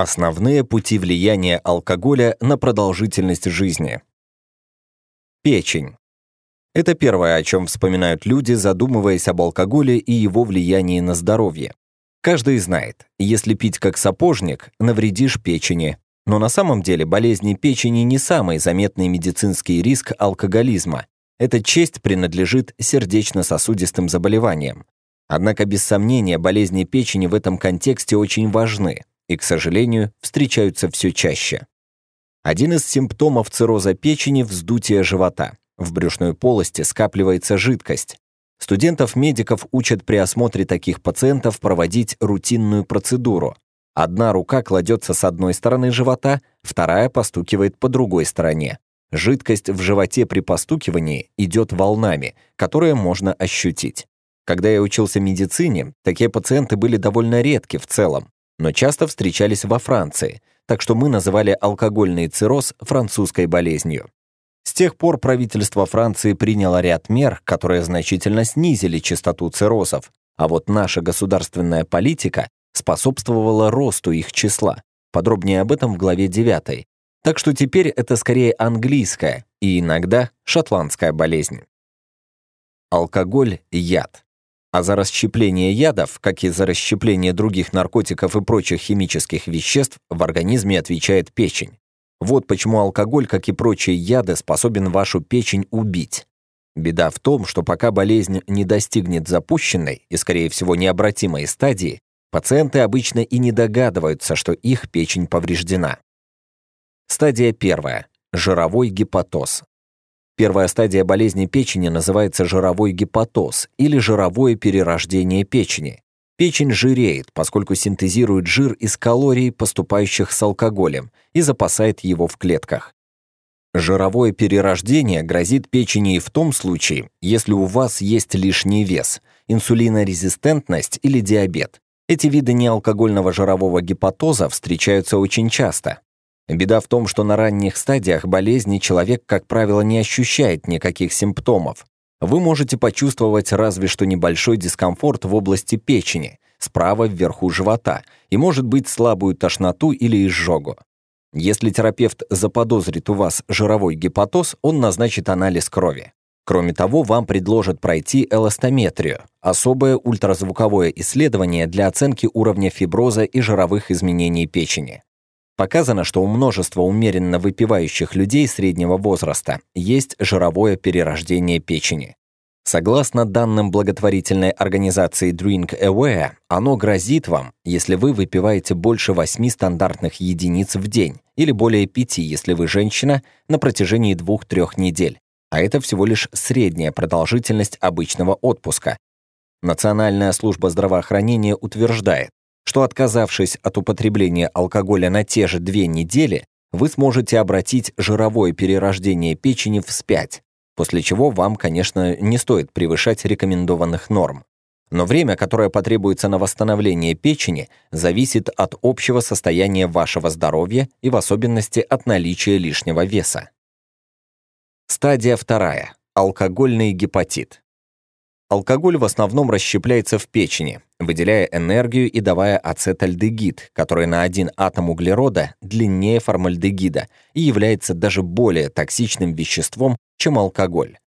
Основные пути влияния алкоголя на продолжительность жизни. Печень. Это первое, о чем вспоминают люди, задумываясь об алкоголе и его влиянии на здоровье. Каждый знает, если пить как сапожник, навредишь печени. Но на самом деле болезни печени не самый заметный медицинский риск алкоголизма. Эта честь принадлежит сердечно-сосудистым заболеваниям. Однако, без сомнения, болезни печени в этом контексте очень важны и, к сожалению, встречаются все чаще. Один из симптомов цирроза печени – вздутие живота. В брюшной полости скапливается жидкость. Студентов-медиков учат при осмотре таких пациентов проводить рутинную процедуру. Одна рука кладется с одной стороны живота, вторая постукивает по другой стороне. Жидкость в животе при постукивании идет волнами, которые можно ощутить. Когда я учился медицине, такие пациенты были довольно редки в целом но часто встречались во Франции, так что мы называли алкогольный цирроз французской болезнью. С тех пор правительство Франции приняло ряд мер, которые значительно снизили частоту циррозов, а вот наша государственная политика способствовала росту их числа. Подробнее об этом в главе 9. Так что теперь это скорее английская и иногда шотландская болезнь. Алкоголь – яд а за расщепление ядов, как и за расщепление других наркотиков и прочих химических веществ, в организме отвечает печень. Вот почему алкоголь, как и прочие яды, способен вашу печень убить. Беда в том, что пока болезнь не достигнет запущенной и, скорее всего, необратимой стадии, пациенты обычно и не догадываются, что их печень повреждена. Стадия первая. Жировой гепатоз. Первая стадия болезни печени называется жировой гепатоз или жировое перерождение печени. Печень жиреет, поскольку синтезирует жир из калорий, поступающих с алкоголем, и запасает его в клетках. Жировое перерождение грозит печени и в том случае, если у вас есть лишний вес, инсулинорезистентность или диабет. Эти виды неалкогольного жирового гепатоза встречаются очень часто. Беда в том, что на ранних стадиях болезни человек, как правило, не ощущает никаких симптомов. Вы можете почувствовать разве что небольшой дискомфорт в области печени, справа вверху живота, и, может быть, слабую тошноту или изжогу. Если терапевт заподозрит у вас жировой гепатоз, он назначит анализ крови. Кроме того, вам предложат пройти эластометрию – особое ультразвуковое исследование для оценки уровня фиброза и жировых изменений печени. Показано, что у множества умеренно выпивающих людей среднего возраста есть жировое перерождение печени. Согласно данным благотворительной организации Drink Aware, оно грозит вам, если вы выпиваете больше 8 стандартных единиц в день или более 5, если вы женщина, на протяжении 2-3 недель. А это всего лишь средняя продолжительность обычного отпуска. Национальная служба здравоохранения утверждает, что отказавшись от употребления алкоголя на те же две недели, вы сможете обратить жировое перерождение печени вспять, после чего вам, конечно, не стоит превышать рекомендованных норм. Но время, которое потребуется на восстановление печени, зависит от общего состояния вашего здоровья и в особенности от наличия лишнего веса. Стадия вторая. Алкогольный гепатит. Алкоголь в основном расщепляется в печени, выделяя энергию и давая ацетальдегид, который на один атом углерода длиннее формальдегида и является даже более токсичным веществом, чем алкоголь.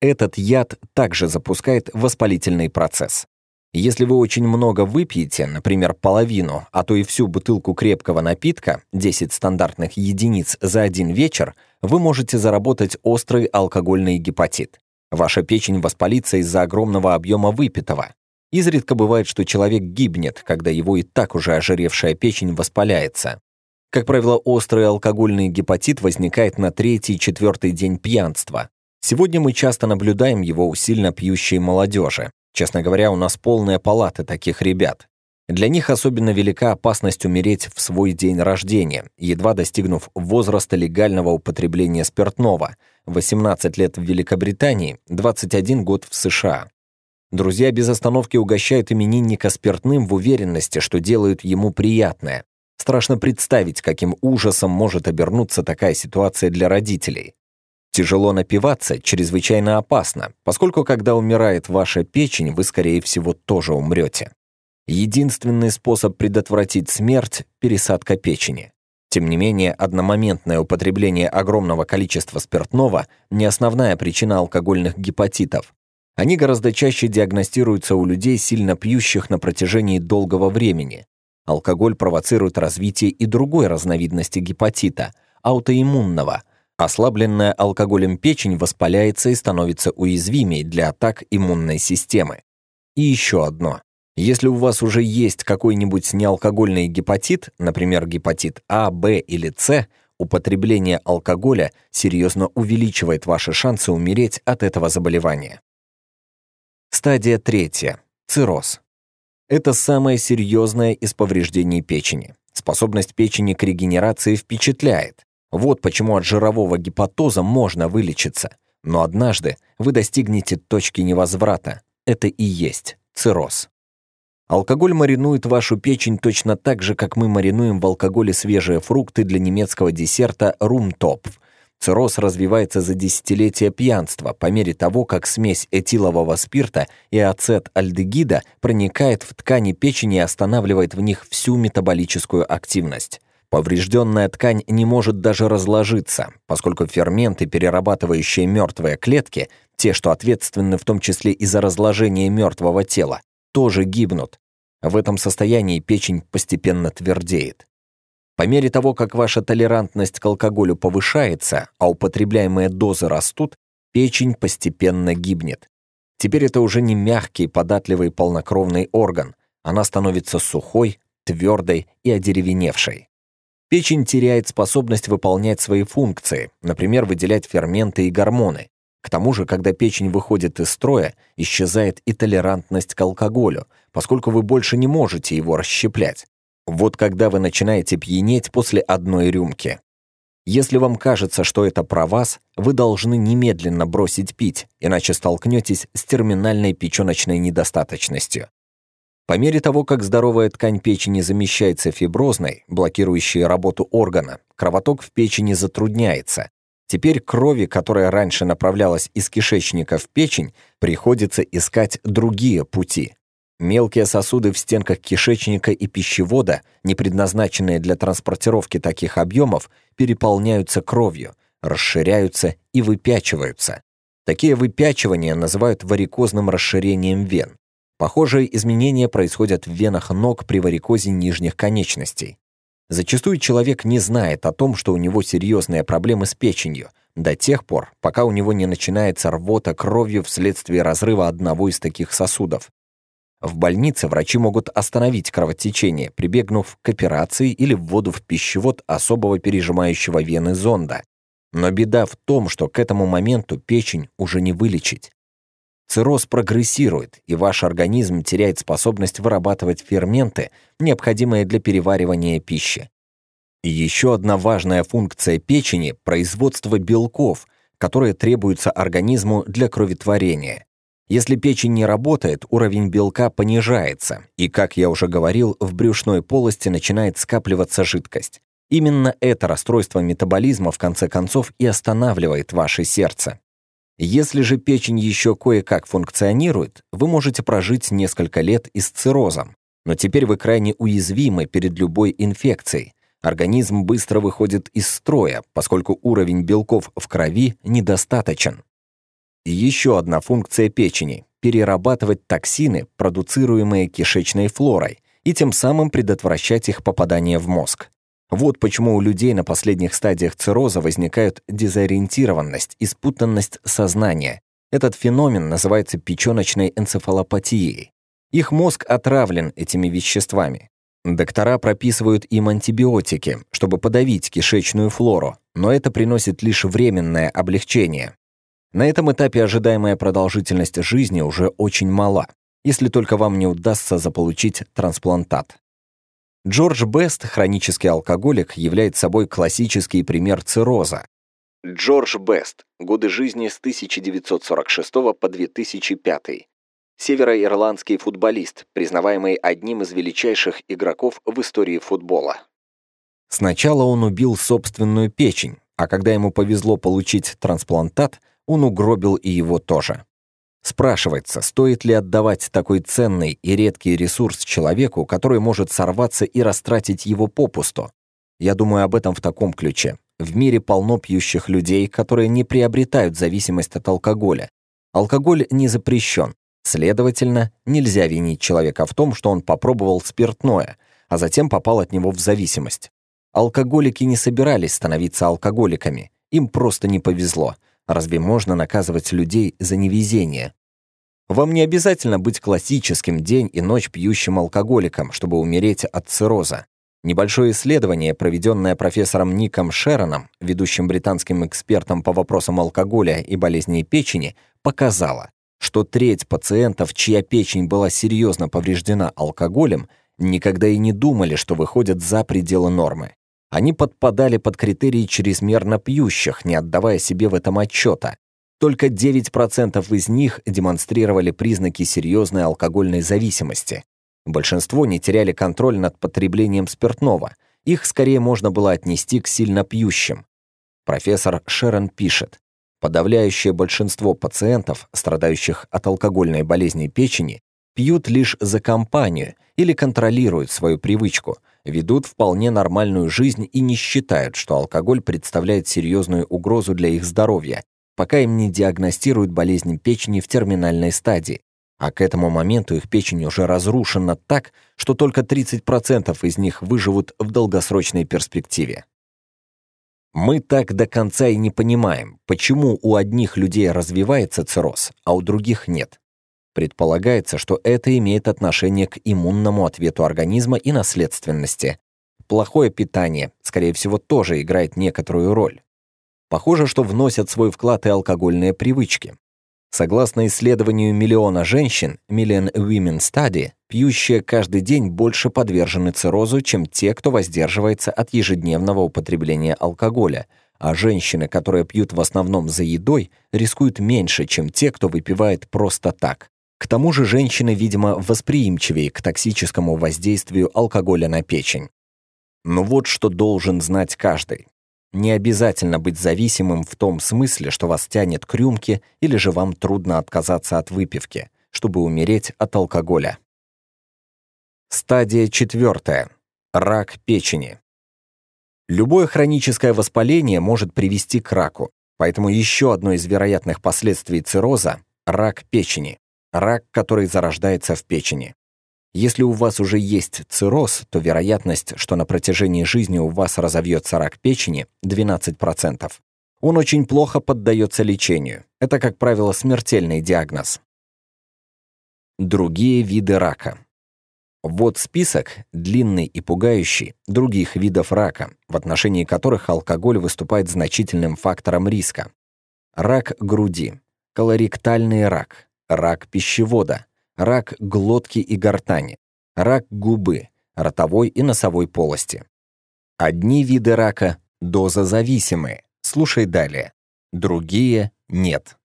Этот яд также запускает воспалительный процесс. Если вы очень много выпьете, например, половину, а то и всю бутылку крепкого напитка, 10 стандартных единиц за один вечер, вы можете заработать острый алкогольный гепатит. Ваша печень воспалится из-за огромного объема выпитого. Изредка бывает, что человек гибнет, когда его и так уже ожиревшая печень воспаляется. Как правило, острый алкогольный гепатит возникает на третий-четвертый день пьянства. Сегодня мы часто наблюдаем его у сильно пьющей молодежи. Честно говоря, у нас полная палата таких ребят. Для них особенно велика опасность умереть в свой день рождения, едва достигнув возраста легального употребления спиртного – 18 лет в Великобритании, 21 год в США. Друзья без остановки угощают именинника спиртным в уверенности, что делают ему приятное. Страшно представить, каким ужасом может обернуться такая ситуация для родителей. Тяжело напиваться чрезвычайно опасно, поскольку когда умирает ваша печень, вы, скорее всего, тоже умрете. Единственный способ предотвратить смерть – пересадка печени. Тем не менее, одномоментное употребление огромного количества спиртного – не основная причина алкогольных гепатитов. Они гораздо чаще диагностируются у людей, сильно пьющих на протяжении долгого времени. Алкоголь провоцирует развитие и другой разновидности гепатита – аутоиммунного. Ослабленная алкоголем печень воспаляется и становится уязвимей для атак иммунной системы. И еще одно. Если у вас уже есть какой-нибудь неалкогольный гепатит, например, гепатит А, Б или С, употребление алкоголя серьезно увеличивает ваши шансы умереть от этого заболевания. Стадия третья. Цирроз. Это самое серьезное из повреждений печени. Способность печени к регенерации впечатляет. Вот почему от жирового гепатоза можно вылечиться. Но однажды вы достигнете точки невозврата. Это и есть цирроз. Алкоголь маринует вашу печень точно так же, как мы маринуем в алкоголе свежие фрукты для немецкого десерта румтопф. Цирроз развивается за десятилетия пьянства по мере того, как смесь этилового спирта и ацетальдегида проникает в ткани печени и останавливает в них всю метаболическую активность. Поврежденная ткань не может даже разложиться, поскольку ферменты, перерабатывающие мертвые клетки, те, что ответственны в том числе и за разложение мертвого тела, тоже гибнут. В этом состоянии печень постепенно твердеет. По мере того, как ваша толерантность к алкоголю повышается, а употребляемые дозы растут, печень постепенно гибнет. Теперь это уже не мягкий, податливый полнокровный орган. Она становится сухой, твердой и одеревеневшей. Печень теряет способность выполнять свои функции, например, выделять ферменты и гормоны. К тому же, когда печень выходит из строя, исчезает и толерантность к алкоголю, поскольку вы больше не можете его расщеплять. Вот когда вы начинаете пьянеть после одной рюмки. Если вам кажется, что это про вас, вы должны немедленно бросить пить, иначе столкнетесь с терминальной печеночной недостаточностью. По мере того, как здоровая ткань печени замещается фиброзной, блокирующей работу органа, кровоток в печени затрудняется, Теперь крови, которая раньше направлялась из кишечника в печень, приходится искать другие пути. Мелкие сосуды в стенках кишечника и пищевода, не предназначенные для транспортировки таких объемов, переполняются кровью, расширяются и выпячиваются. Такие выпячивания называют варикозным расширением вен. Похожие изменения происходят в венах ног при варикозе нижних конечностей. Зачастую человек не знает о том, что у него серьезные проблемы с печенью, до тех пор, пока у него не начинается рвота кровью вследствие разрыва одного из таких сосудов. В больнице врачи могут остановить кровотечение, прибегнув к операции или вводу в пищевод особого пережимающего вены зонда. Но беда в том, что к этому моменту печень уже не вылечить. Цирроз прогрессирует, и ваш организм теряет способность вырабатывать ферменты, необходимые для переваривания пищи. Еще одна важная функция печени – производство белков, которые требуются организму для кроветворения. Если печень не работает, уровень белка понижается, и, как я уже говорил, в брюшной полости начинает скапливаться жидкость. Именно это расстройство метаболизма в конце концов и останавливает ваше сердце. Если же печень еще кое-как функционирует, вы можете прожить несколько лет и с циррозом, но теперь вы крайне уязвимы перед любой инфекцией. Организм быстро выходит из строя, поскольку уровень белков в крови недостаточен. И еще одна функция печени – перерабатывать токсины, продуцируемые кишечной флорой, и тем самым предотвращать их попадание в мозг. Вот почему у людей на последних стадиях цирроза возникают дезориентированность и спутанность сознания. Этот феномен называется печёночной энцефалопатией. Их мозг отравлен этими веществами. Доктора прописывают им антибиотики, чтобы подавить кишечную флору, но это приносит лишь временное облегчение. На этом этапе ожидаемая продолжительность жизни уже очень мала, если только вам не удастся заполучить трансплантат. Джордж Бест, хронический алкоголик, является собой классический пример цирроза. Джордж Бест. Годы жизни с 1946 по 2005. Североирландский футболист, признаваемый одним из величайших игроков в истории футбола. Сначала он убил собственную печень, а когда ему повезло получить трансплантат, он угробил и его тоже. Спрашивается, стоит ли отдавать такой ценный и редкий ресурс человеку, который может сорваться и растратить его попусту. Я думаю об этом в таком ключе. В мире полно пьющих людей, которые не приобретают зависимость от алкоголя. Алкоголь не запрещен. Следовательно, нельзя винить человека в том, что он попробовал спиртное, а затем попал от него в зависимость. Алкоголики не собирались становиться алкоголиками, им просто не повезло – Разве можно наказывать людей за невезение? Вам не обязательно быть классическим день и ночь пьющим алкоголиком, чтобы умереть от цирроза. Небольшое исследование, проведенное профессором Ником Шероном, ведущим британским экспертом по вопросам алкоголя и болезней печени, показало, что треть пациентов, чья печень была серьезно повреждена алкоголем, никогда и не думали, что выходят за пределы нормы. Они подпадали под критерии чрезмерно пьющих, не отдавая себе в этом отчета. Только 9% из них демонстрировали признаки серьезной алкогольной зависимости. Большинство не теряли контроль над потреблением спиртного. Их скорее можно было отнести к сильно пьющим. Профессор Шерон пишет, подавляющее большинство пациентов, страдающих от алкогольной болезни печени, пьют лишь за компанию или контролируют свою привычку – ведут вполне нормальную жизнь и не считают, что алкоголь представляет серьезную угрозу для их здоровья, пока им не диагностируют болезнь печени в терминальной стадии. А к этому моменту их печень уже разрушена так, что только 30% из них выживут в долгосрочной перспективе. Мы так до конца и не понимаем, почему у одних людей развивается цирроз, а у других нет. Предполагается, что это имеет отношение к иммунному ответу организма и наследственности. Плохое питание, скорее всего, тоже играет некоторую роль. Похоже, что вносят свой вклад и алкогольные привычки. Согласно исследованию миллиона женщин, Million Women Study, пьющие каждый день больше подвержены циррозу, чем те, кто воздерживается от ежедневного употребления алкоголя, а женщины, которые пьют в основном за едой, рискуют меньше, чем те, кто выпивает просто так. К тому же женщины, видимо, восприимчивее к токсическому воздействию алкоголя на печень. Но вот что должен знать каждый. Не обязательно быть зависимым в том смысле, что вас тянет к рюмке или же вам трудно отказаться от выпивки, чтобы умереть от алкоголя. Стадия четвертая. Рак печени. Любое хроническое воспаление может привести к раку, поэтому еще одно из вероятных последствий цирроза – рак печени рак, который зарождается в печени. Если у вас уже есть цирроз, то вероятность, что на протяжении жизни у вас разовьется рак печени, 12%. Он очень плохо поддается лечению. Это, как правило, смертельный диагноз. Другие виды рака. Вот список, длинный и пугающий, других видов рака, в отношении которых алкоголь выступает значительным фактором риска. Рак груди, колоректальный рак, рак пищевода, рак глотки и гортани, рак губы, ротовой и носовой полости. Одни виды рака дозозависимые, слушай далее, другие нет.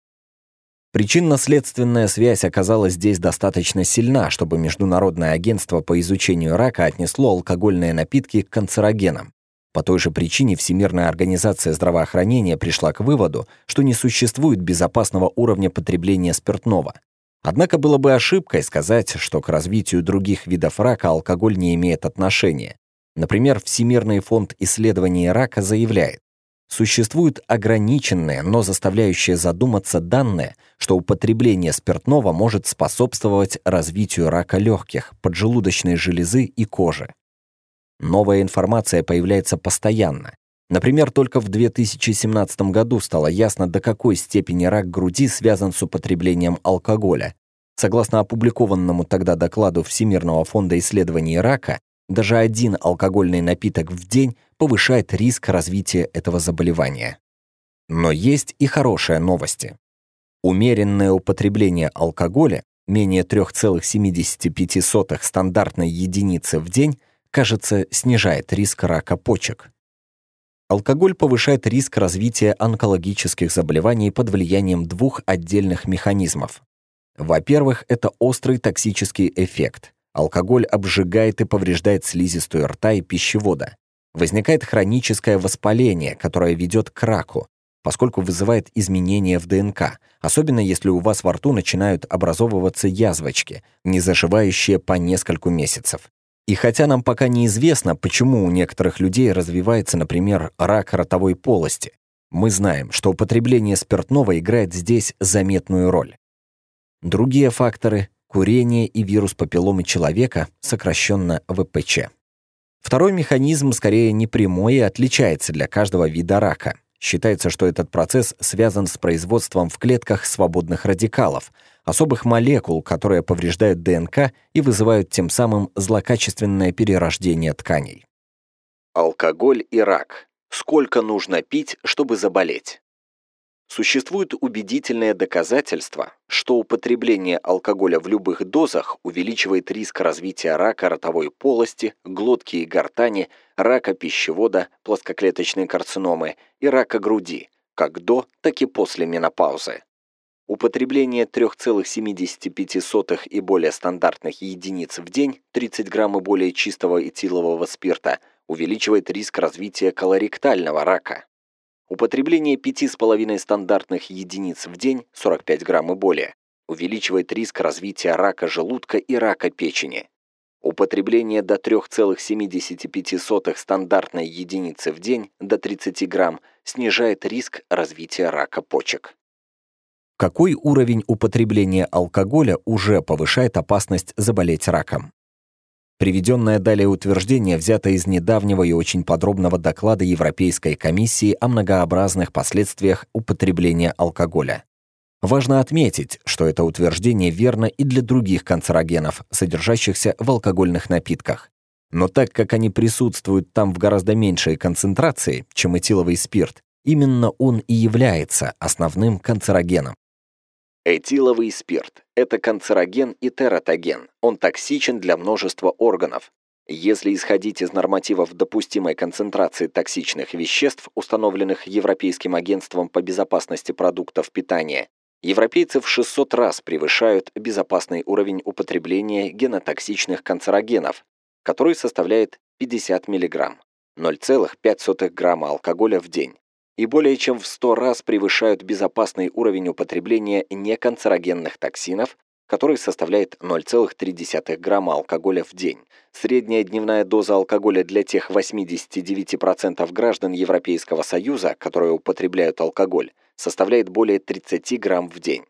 Причинно-следственная связь оказалась здесь достаточно сильна, чтобы Международное агентство по изучению рака отнесло алкогольные напитки к канцерогенам. По той же причине Всемирная организация здравоохранения пришла к выводу, что не существует безопасного уровня потребления спиртного. Однако было бы ошибкой сказать, что к развитию других видов рака алкоголь не имеет отношения. Например, Всемирный фонд исследований рака заявляет, Существуют ограниченные, но заставляющие задуматься данные, что употребление спиртного может способствовать развитию рака легких, поджелудочной железы и кожи. Новая информация появляется постоянно. Например, только в 2017 году стало ясно, до какой степени рак груди связан с употреблением алкоголя. Согласно опубликованному тогда докладу Всемирного фонда исследований рака, даже один алкогольный напиток в день повышает риск развития этого заболевания. Но есть и хорошие новости. Умеренное употребление алкоголя, менее 3,75 стандартной единицы в день, кажется, снижает риск рака почек. Алкоголь повышает риск развития онкологических заболеваний под влиянием двух отдельных механизмов. Во-первых, это острый токсический эффект. Алкоголь обжигает и повреждает слизистую рта и пищевода. Возникает хроническое воспаление, которое ведет к раку, поскольку вызывает изменения в ДНК, особенно если у вас во рту начинают образовываться язвочки, не заживающие по нескольку месяцев. И хотя нам пока неизвестно, почему у некоторых людей развивается, например, рак ротовой полости, мы знаем, что употребление спиртного играет здесь заметную роль. Другие факторы – курение и вирус папилломы человека, сокращенно ВПЧ. Второй механизм скорее непрямой и отличается для каждого вида рака. Считается, что этот процесс связан с производством в клетках свободных радикалов – особых молекул, которые повреждают ДНК и вызывают тем самым злокачественное перерождение тканей. Алкоголь и рак. Сколько нужно пить, чтобы заболеть? Существует убедительное доказательство, что употребление алкоголя в любых дозах увеличивает риск развития рака ротовой полости, глотки и гортани, рака пищевода, плоскоклеточной карциномы и рака груди, как до, так и после менопаузы. Употребление 3,75 и более стандартных единиц в день, 30 грамм и более чистого этилового спирта, увеличивает риск развития колоректального рака. Употребление 5,5 стандартных единиц в день, 45 грамм и более, увеличивает риск развития рака желудка и рака печени. Употребление до 3,75 стандартной единицы в день до 30 грамм снижает риск развития рака почек какой уровень употребления алкоголя уже повышает опасность заболеть раком. Приведенное далее утверждение взято из недавнего и очень подробного доклада Европейской комиссии о многообразных последствиях употребления алкоголя. Важно отметить, что это утверждение верно и для других канцерогенов, содержащихся в алкогольных напитках. Но так как они присутствуют там в гораздо меньшей концентрации, чем этиловый спирт, именно он и является основным канцерогеном. Этиловый спирт – это канцероген и тератоген. Он токсичен для множества органов. Если исходить из нормативов допустимой концентрации токсичных веществ, установленных Европейским агентством по безопасности продуктов питания, европейцы в 600 раз превышают безопасный уровень употребления генотоксичных канцерогенов, который составляет 50 мг, 0,05 грамма алкоголя в день и более чем в 100 раз превышают безопасный уровень употребления неканцерогенных токсинов, который составляет 0,3 грамма алкоголя в день. Средняя дневная доза алкоголя для тех 89% граждан Европейского Союза, которые употребляют алкоголь, составляет более 30 грамм в день.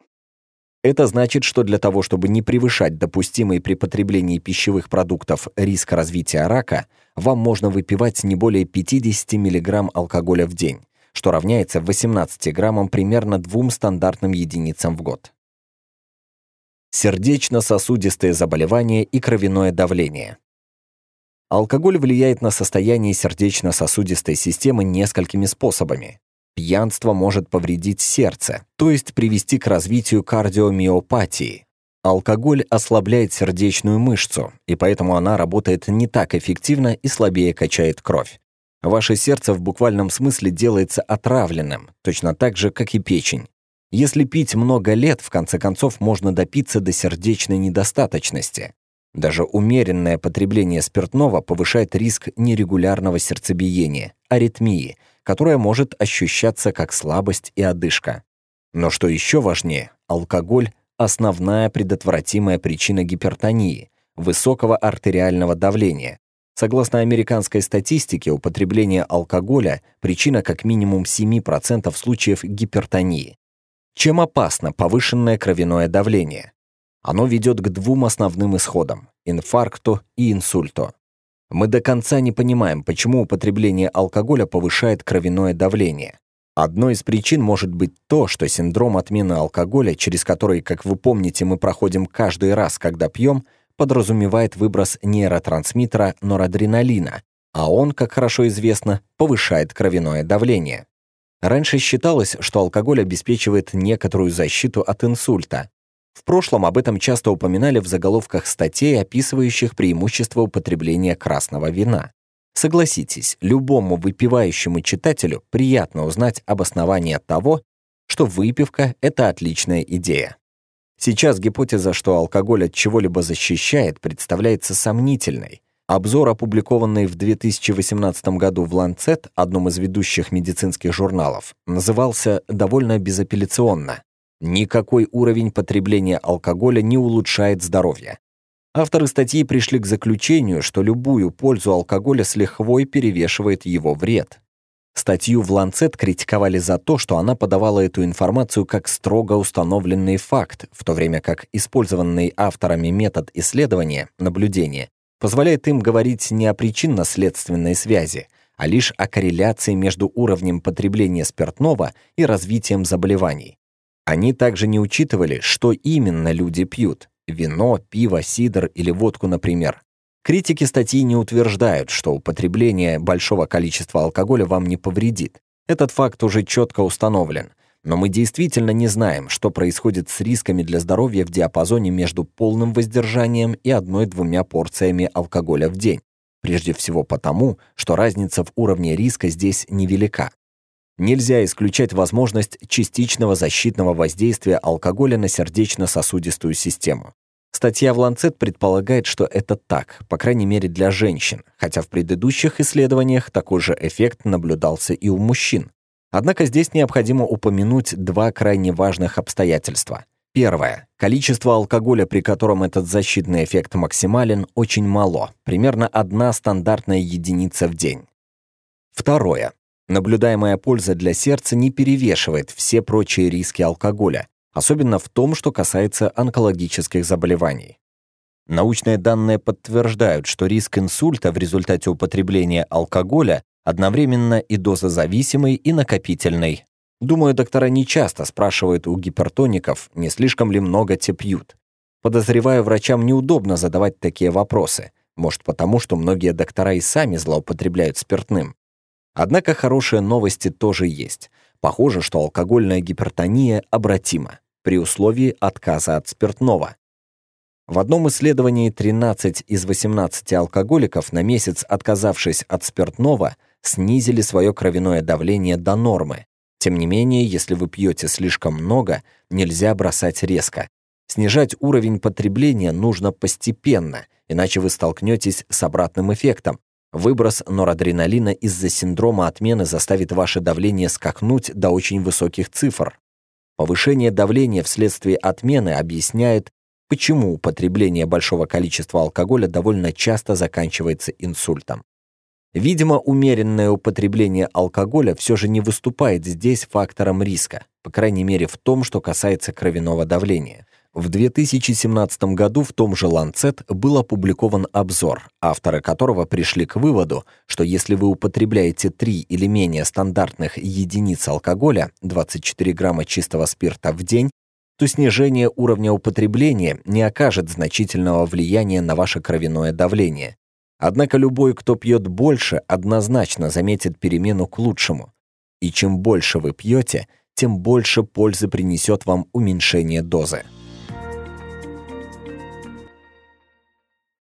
Это значит, что для того, чтобы не превышать допустимый при потреблении пищевых продуктов риск развития рака, вам можно выпивать не более 50 мг алкоголя в день что равняется 18 граммам примерно двум стандартным единицам в год. Сердечно-сосудистые заболевания и кровяное давление. Алкоголь влияет на состояние сердечно-сосудистой системы несколькими способами. Пьянство может повредить сердце, то есть привести к развитию кардиомиопатии. Алкоголь ослабляет сердечную мышцу, и поэтому она работает не так эффективно и слабее качает кровь. Ваше сердце в буквальном смысле делается отравленным, точно так же, как и печень. Если пить много лет, в конце концов можно допиться до сердечной недостаточности. Даже умеренное потребление спиртного повышает риск нерегулярного сердцебиения, аритмии, которая может ощущаться как слабость и одышка. Но что еще важнее, алкоголь – основная предотвратимая причина гипертонии, высокого артериального давления, Согласно американской статистике, употребление алкоголя – причина как минимум 7% случаев гипертонии. Чем опасно повышенное кровяное давление? Оно ведет к двум основным исходам – инфаркту и инсульту. Мы до конца не понимаем, почему употребление алкоголя повышает кровяное давление. Одной из причин может быть то, что синдром отмены алкоголя, через который, как вы помните, мы проходим каждый раз, когда пьем, подразумевает выброс нейротрансмиттера норадреналина, а он, как хорошо известно, повышает кровяное давление. Раньше считалось, что алкоголь обеспечивает некоторую защиту от инсульта. В прошлом об этом часто упоминали в заголовках статей, описывающих преимущества употребления красного вина. Согласитесь, любому выпивающему читателю приятно узнать обоснование того, что выпивка – это отличная идея. Сейчас гипотеза, что алкоголь от чего-либо защищает, представляется сомнительной. Обзор, опубликованный в 2018 году в Lancet, одном из ведущих медицинских журналов, назывался довольно безапелляционно «Никакой уровень потребления алкоголя не улучшает здоровье». Авторы статьи пришли к заключению, что любую пользу алкоголя с лихвой перевешивает его вред. Статью в «Ланцет» критиковали за то, что она подавала эту информацию как строго установленный факт, в то время как использованный авторами метод исследования, наблюдения, позволяет им говорить не о причинно-следственной связи, а лишь о корреляции между уровнем потребления спиртного и развитием заболеваний. Они также не учитывали, что именно люди пьют – вино, пиво, сидр или водку, например, Критики статьи не утверждают, что употребление большого количества алкоголя вам не повредит. Этот факт уже четко установлен. Но мы действительно не знаем, что происходит с рисками для здоровья в диапазоне между полным воздержанием и одной-двумя порциями алкоголя в день. Прежде всего потому, что разница в уровне риска здесь невелика. Нельзя исключать возможность частичного защитного воздействия алкоголя на сердечно-сосудистую систему. Статья в Lancet предполагает, что это так, по крайней мере для женщин, хотя в предыдущих исследованиях такой же эффект наблюдался и у мужчин. Однако здесь необходимо упомянуть два крайне важных обстоятельства. Первое. Количество алкоголя, при котором этот защитный эффект максимален, очень мало, примерно одна стандартная единица в день. Второе. Наблюдаемая польза для сердца не перевешивает все прочие риски алкоголя, особенно в том, что касается онкологических заболеваний. Научные данные подтверждают, что риск инсульта в результате употребления алкоголя одновременно и дозозависимый, и накопительный. Думаю, доктора не часто спрашивают у гипертоников, не слишком ли много те пьют. Подозреваю, врачам неудобно задавать такие вопросы. Может, потому что многие доктора и сами злоупотребляют спиртным. Однако хорошие новости тоже есть. Похоже, что алкогольная гипертония обратима при условии отказа от спиртного. В одном исследовании 13 из 18 алкоголиков на месяц, отказавшись от спиртного, снизили свое кровяное давление до нормы. Тем не менее, если вы пьете слишком много, нельзя бросать резко. Снижать уровень потребления нужно постепенно, иначе вы столкнетесь с обратным эффектом. Выброс норадреналина из-за синдрома отмены заставит ваше давление скакнуть до очень высоких цифр. Повышение давления вследствие отмены объясняет, почему употребление большого количества алкоголя довольно часто заканчивается инсультом. Видимо, умеренное употребление алкоголя все же не выступает здесь фактором риска, по крайней мере в том, что касается кровяного давления. В 2017 году в том же Lancet был опубликован обзор, авторы которого пришли к выводу, что если вы употребляете 3 или менее стандартных единиц алкоголя, 24 грамма чистого спирта в день, то снижение уровня употребления не окажет значительного влияния на ваше кровяное давление. Однако любой, кто пьет больше, однозначно заметит перемену к лучшему. И чем больше вы пьете, тем больше пользы принесет вам уменьшение дозы.